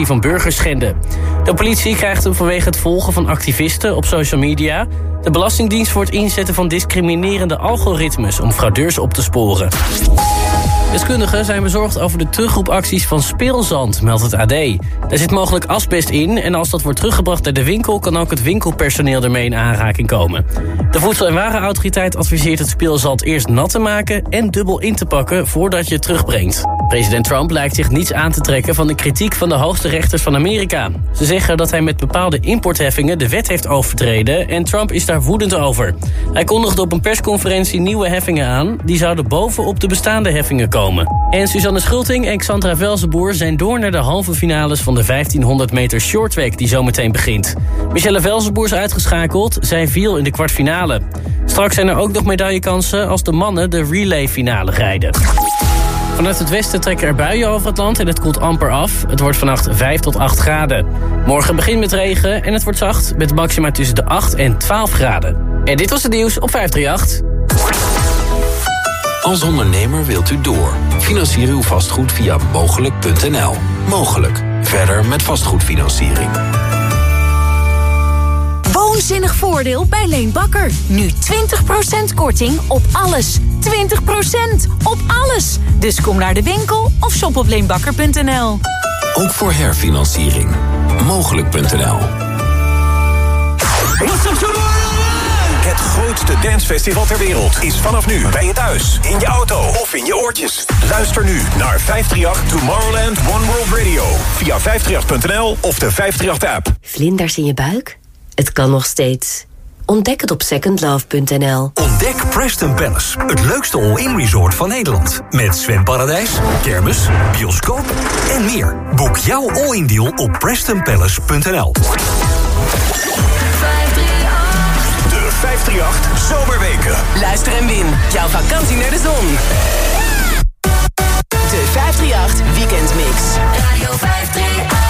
van burgers schenden. De politie krijgt vanwege het volgen van activisten op social media. De Belastingdienst voor het inzetten van discriminerende algoritmes om fraudeurs op te sporen. Deskundigen zijn bezorgd over de terugroepacties van speelzand, meldt het AD. Er zit mogelijk asbest in en als dat wordt teruggebracht naar de winkel... kan ook het winkelpersoneel ermee in aanraking komen. De Voedsel- en Warenautoriteit adviseert het speelzand eerst nat te maken... en dubbel in te pakken voordat je het terugbrengt. President Trump lijkt zich niets aan te trekken van de kritiek van de hoogste rechters van Amerika. Ze zeggen dat hij met bepaalde importheffingen de wet heeft overtreden... en Trump is daar woedend over. Hij kondigde op een persconferentie nieuwe heffingen aan... die zouden bovenop de bestaande heffingen komen. En Suzanne Schulting en Xandra Velzenboer zijn door naar de halve finales van de 1500 meter shorttrack die zometeen begint. Michelle Velzenboer is uitgeschakeld, zij viel in de kwartfinale. Straks zijn er ook nog medaillekansen als de mannen de relayfinale rijden. Vanuit het westen trekken er buien over het land en het koelt amper af. Het wordt vannacht 5 tot 8 graden. Morgen begint met regen en het wordt zacht met maxima tussen de 8 en 12 graden. En dit was het nieuws op 538. Als ondernemer wilt u door. Financier uw vastgoed via mogelijk.nl. Mogelijk. Verder met vastgoedfinanciering. Woonzinnig voordeel bij Leen Bakker. Nu 20% korting op alles. 20% op alles. Dus kom naar de winkel of shop op leenbakker.nl. Ook voor herfinanciering. Mogelijk.nl. Het grootste dancefestival ter wereld is vanaf nu bij je thuis, in je auto of in je oortjes. Luister nu naar 538 Tomorrowland One World Radio via 538.nl of de 538-app. Vlinders in je buik? Het kan nog steeds. Ontdek het op secondlove.nl. Ontdek Preston Palace, het leukste all-in resort van Nederland. Met zwemparadijs, kermis, bioscoop en meer. Boek jouw all-in deal op prestonpalace.nl. 538 Zomerweken. Luister en win. Jouw vakantie naar de zon. De 538 Weekendmix. Radio 538.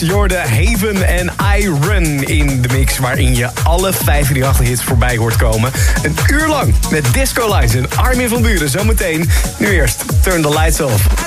Jorde Haven en Iron in de mix... waarin je alle 538 hits voorbij hoort komen. Een uur lang met Disco Lights en Armin van Buren. Zometeen, nu eerst Turn the Lights Off.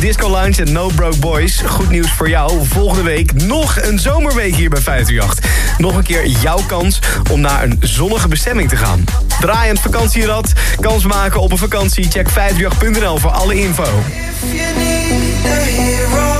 Disco Lounge en No Broke Boys. Goed nieuws voor jou. Volgende week nog een zomerweek hier bij 538. Nog een keer jouw kans om naar een zonnige bestemming te gaan. Draaiend vakantierad. Kans maken op een vakantie. Check 538.nl voor alle info. Hero.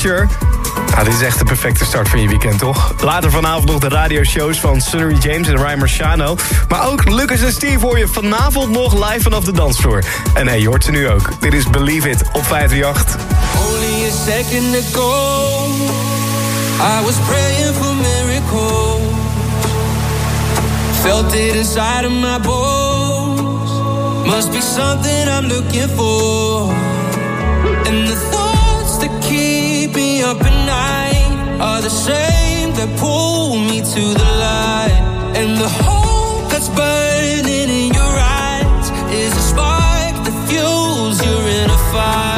Future. Nou, dit is echt de perfecte start van je weekend, toch? Later vanavond nog de radioshows van Sunny James en Ryan Marciano. Maar ook Lucas en Steve voor je vanavond nog live vanaf de dansvloer. En hey, je hoort ze nu ook. Dit is Believe It op 538. Only a second ago I was praying for miracles Felt it inside of my bones Must be something I'm looking for And the are the same that pull me to the light. And the hope that's burning in your eyes is a spark that fuels your inner fire.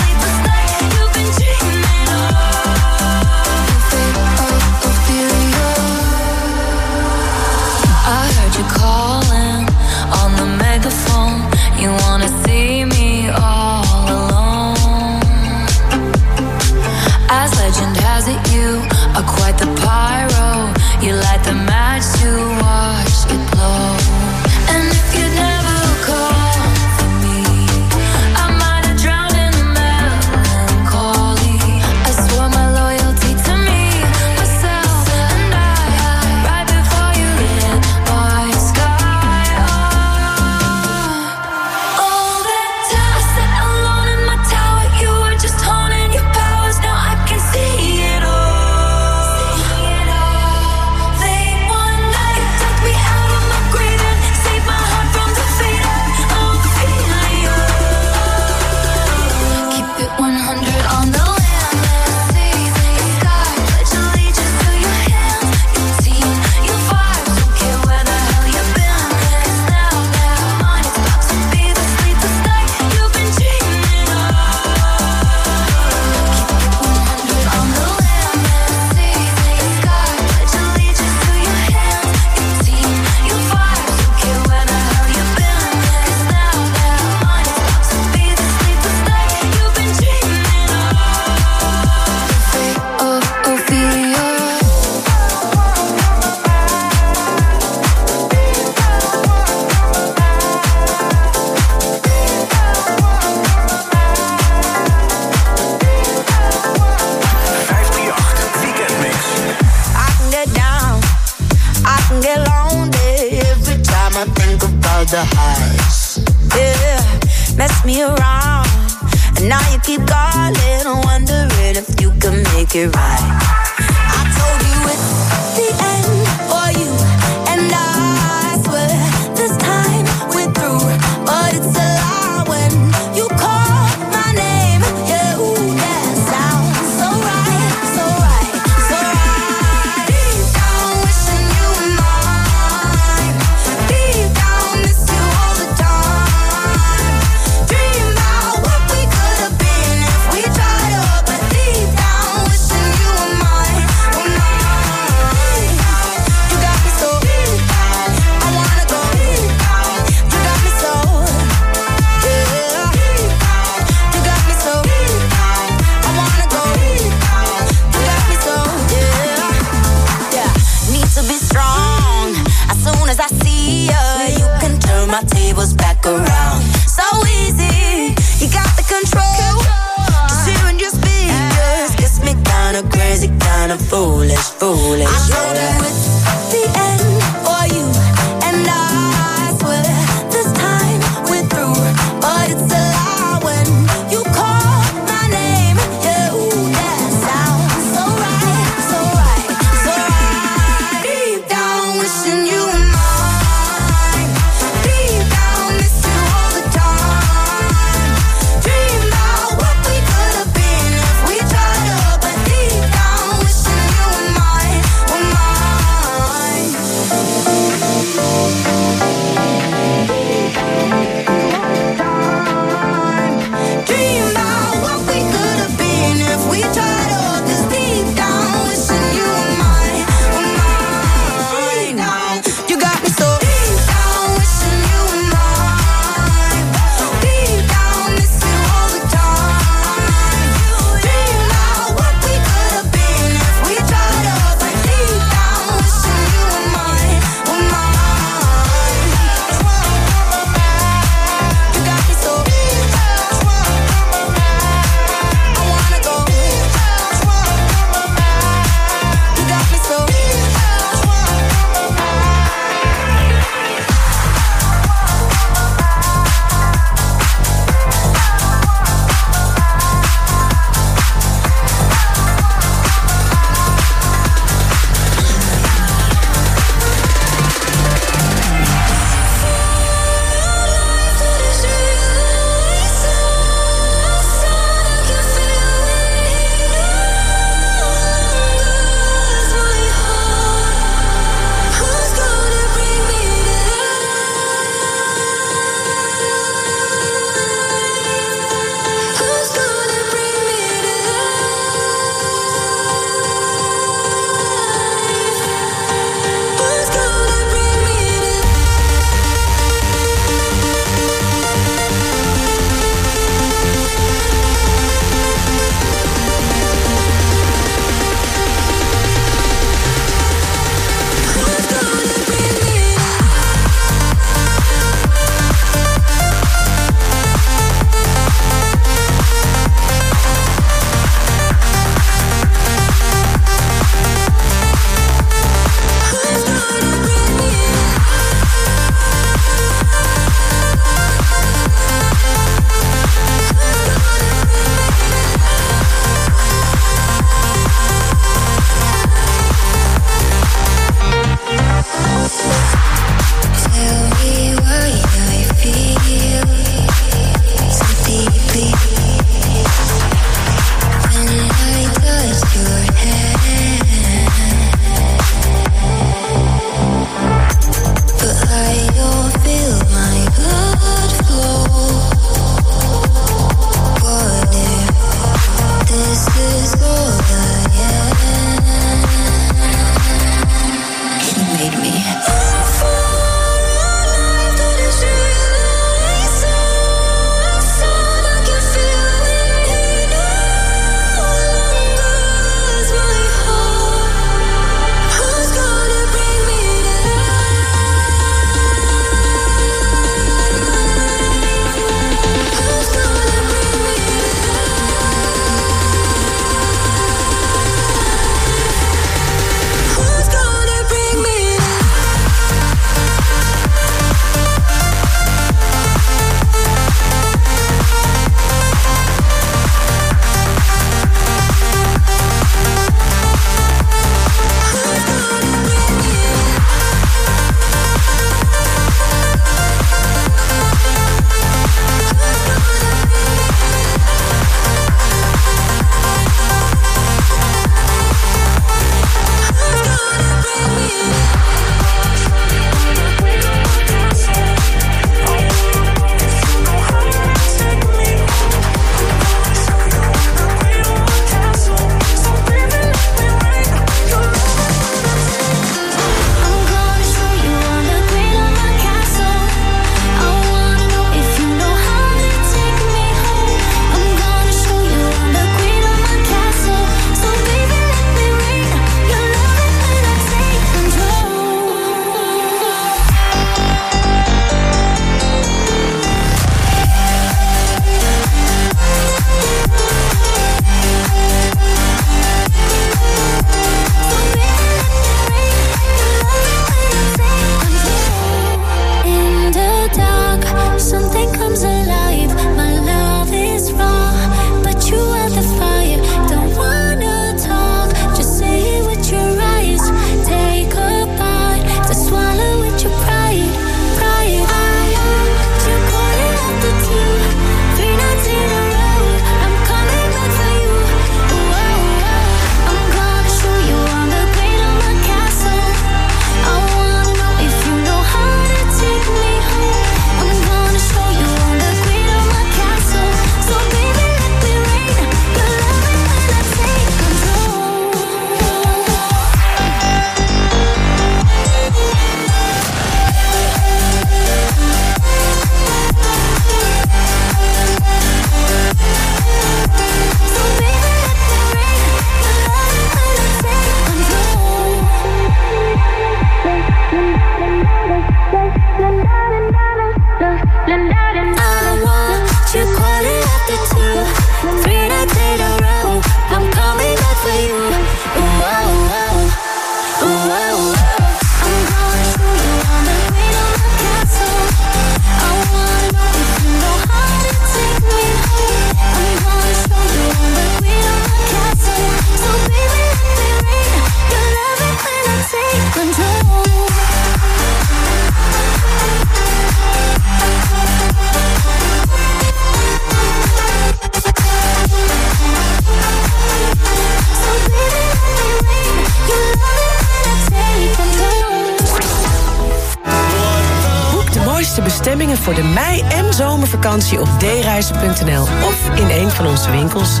Of in een van onze winkels.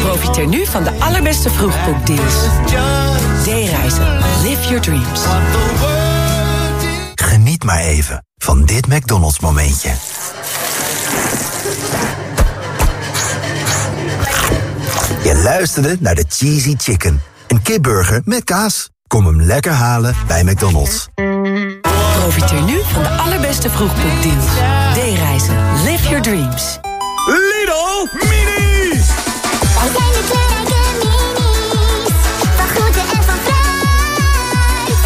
Profiteer nu van de allerbeste vroegboekdeals. D-reizen. Live your dreams. Geniet maar even van dit McDonald's momentje. Je luisterde naar de Cheesy Chicken. Een kipburger met kaas. Kom hem lekker halen bij McDonald's. Profiteer nu van de allerbeste vroegboekdeals. D-reizen. Live your dreams. Lidl Mini! Wij zijn de kleurrijke minis. Van groente en van fruit.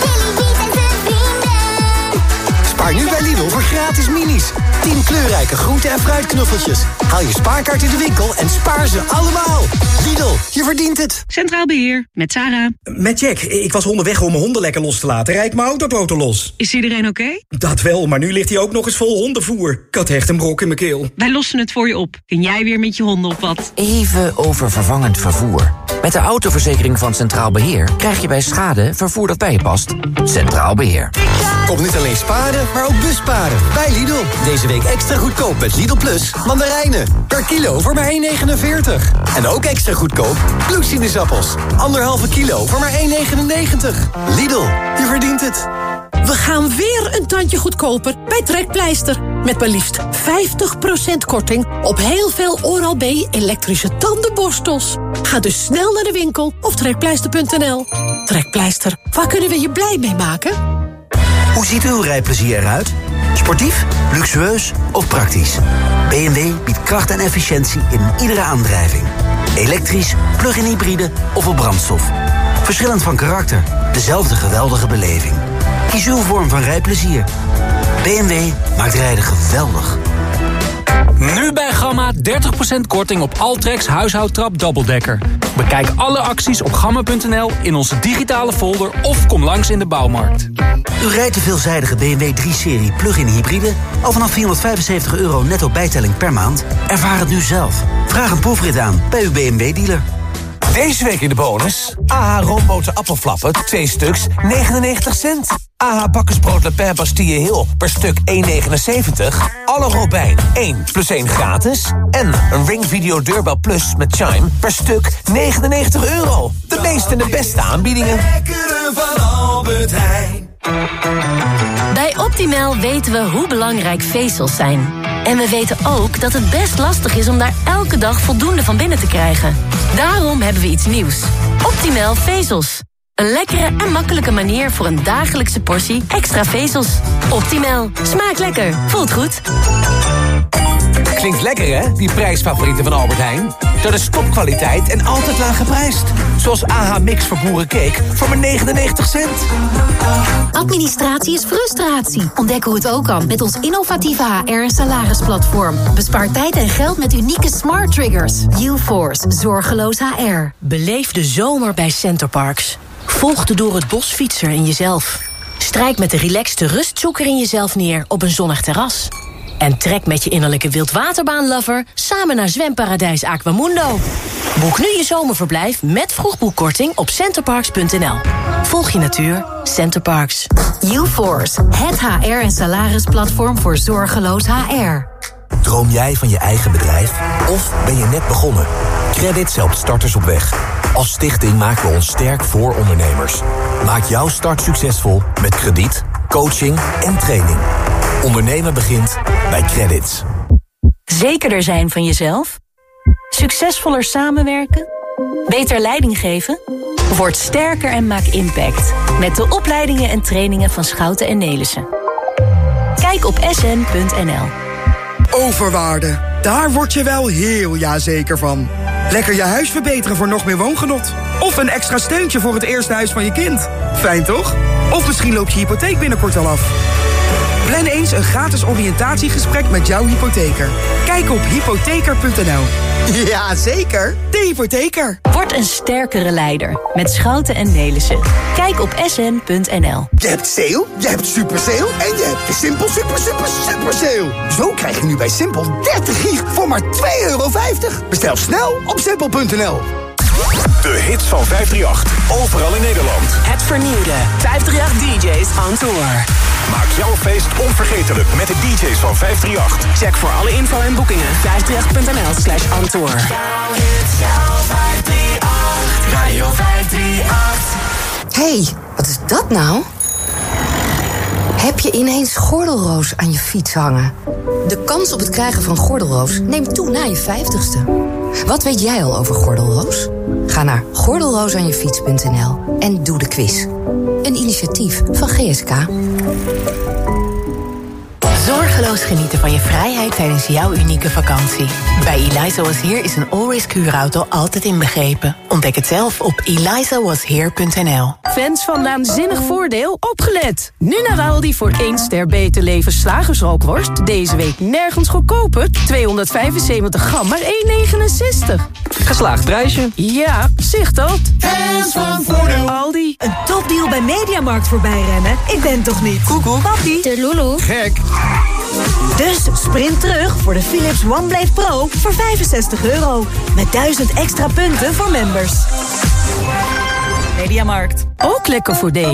Billy en zijn vrienden. Spaar nu bij Lidl voor gratis minis. 10 kleurrijke groente- en fruitknuffeltjes. Haal je spaarkaart in de winkel en spaar ze allemaal. Lidl, je verdient het. Centraal Beheer, met Sarah. Met Jack. Ik was onderweg om mijn honden lekker los te laten. Rijd mijn autoboten los. Is iedereen oké? Dat wel, maar nu ligt hij ook nog eens vol hondenvoer. Ik had echt een brok in mijn keel. Wij lossen het voor je op. Kun jij weer met je honden op wat? Even over vervangend vervoer. Met de autoverzekering van Centraal Beheer krijg je bij schade vervoer dat bij je past. Centraal Beheer. Kom niet alleen sparen, maar ook busparen. Bij Lidl. Deze week extra goedkoop met Lidl Plus mandarijnen. Per kilo voor maar 1,49. En ook extra goedkoop bloedsinusappels. Anderhalve kilo voor maar 1,99. Lidl, je verdient het. We gaan weer een tandje goedkoper bij Trekpleister. Met maar liefst 50% korting op heel veel Oral-B elektrische tandenborstels. Ga dus snel naar de winkel of trekpleister.nl. Trekpleister, waar kunnen we je blij mee maken? Hoe ziet uw rijplezier eruit? Sportief, luxueus of praktisch? BMW biedt kracht en efficiëntie in iedere aandrijving. Elektrisch, plug-in hybride of op brandstof. Verschillend van karakter, dezelfde geweldige beleving. Kies uw vorm van rijplezier. BMW maakt rijden geweldig. Nu bij Gamma 30% korting op Altrex huishoudtrap dubbeldekker. Bekijk alle acties op gamma.nl in onze digitale folder of kom langs in de bouwmarkt. U rijdt de veelzijdige BMW 3-serie plug-in hybride... al vanaf 475 euro netto bijtelling per maand? Ervaar het nu zelf. Vraag een proefrit aan bij uw BMW-dealer. Deze week in de bonus. AH roomboten appelflappen, 2 stuks, 99 cent. AH bakkersbrood Le Pen Bastille Hill per stuk 1,79. Alle Robijn 1 plus 1 gratis. En een Ring Video Deurbel Plus met Chime per stuk 99 euro. De meeste en de beste aanbiedingen. van Albert Heijn. Bij Optimal weten we hoe belangrijk vezels zijn. En we weten ook dat het best lastig is om daar elke dag voldoende van binnen te krijgen. Daarom hebben we iets nieuws. Optimal vezels. Een lekkere en makkelijke manier voor een dagelijkse portie extra vezels. Optimal. Smaakt lekker. Voelt goed. Klinkt lekker hè, die prijsfavorieten van Albert Heijn? Door de stopkwaliteit en altijd laag geprijsd. Zoals AH Mix voor boerencake voor maar 99 cent. Administratie is frustratie. Ontdek hoe het ook kan met ons innovatieve HR- en salarisplatform. Bespaar tijd en geld met unieke smart triggers. UForce, zorgeloos HR. Beleef de zomer bij Centerparks. Volg de door het bos fietser in jezelf. Strijk met de relaxte rustzoeker in jezelf neer op een zonnig terras. En trek met je innerlijke wildwaterbaanlover samen naar zwemparadijs Aquamundo. Boek nu je zomerverblijf met vroegboekkorting op centerparks.nl. Volg je natuur, Centerparks. UForce, het HR- en salarisplatform voor zorgeloos HR. Droom jij van je eigen bedrijf? Of ben je net begonnen? Credit helpt starters op weg. Als stichting maken we ons sterk voor ondernemers. Maak jouw start succesvol met krediet, coaching en training. Ondernemen begint bij Credits. Zekerder zijn van jezelf? Succesvoller samenwerken? Beter leiding geven? Word sterker en maak impact. Met de opleidingen en trainingen van Schouten en Nelissen. Kijk op sn.nl. Overwaarde. Daar word je wel heel jazeker van. Lekker je huis verbeteren voor nog meer woongenot. Of een extra steuntje voor het eerste huis van je kind. Fijn toch? Of misschien loopt je hypotheek binnenkort al af. Plan eens een gratis oriëntatiegesprek met jouw hypotheker. Kijk op hypotheker.nl. Ja, zeker. De hypotheker. Word een sterkere leider met Schouten en Nelissen. Kijk op sn.nl. Je hebt sale, je hebt super sale en je hebt de Simpel super super super sale. Zo krijg je nu bij Simpel 30 gig voor maar 2,50 euro. Bestel snel op simpel.nl. De hits van 538. Overal in Nederland. Het vernieuwde 538 DJ's on tour. Maak jouw feest onvergetelijk met de DJ's van 538. Check voor alle info en boekingen 538.nl slash Antoor. Radio 538. hey, wat is dat nou? Heb je ineens gordelroos aan je fiets hangen? De kans op het krijgen van gordelroos neemt toe na je 50ste. Wat weet jij al over gordelroos? Ga naar gordelroosaanjefiets.nl en doe de quiz. Een initiatief van GSK. Zorgeloos genieten van je vrijheid tijdens jouw unieke vakantie. Bij Eliza Was Here is een all-risk huurauto altijd inbegrepen. Ontdek het zelf op elizawasheer.nl. Fans van Naanzinnig Voordeel, opgelet! Nu naar Aldi voor 1 ster beter leven slagersrookworst. Deze week nergens goedkoper. 275 gram, maar 1,69. Geslaagd prijsje. Ja, zicht dat. Fans van Voordeel. Aldi. Een topdeal bij Mediamarkt voorbij rennen? Ik ben toch niet? Koekoek. Papi. De Lulu. Gek. Dus sprint terug voor de Philips OneBlade Pro voor 65 euro. Met 1000 extra punten voor members. Mediamarkt. Ook lekker voordelen.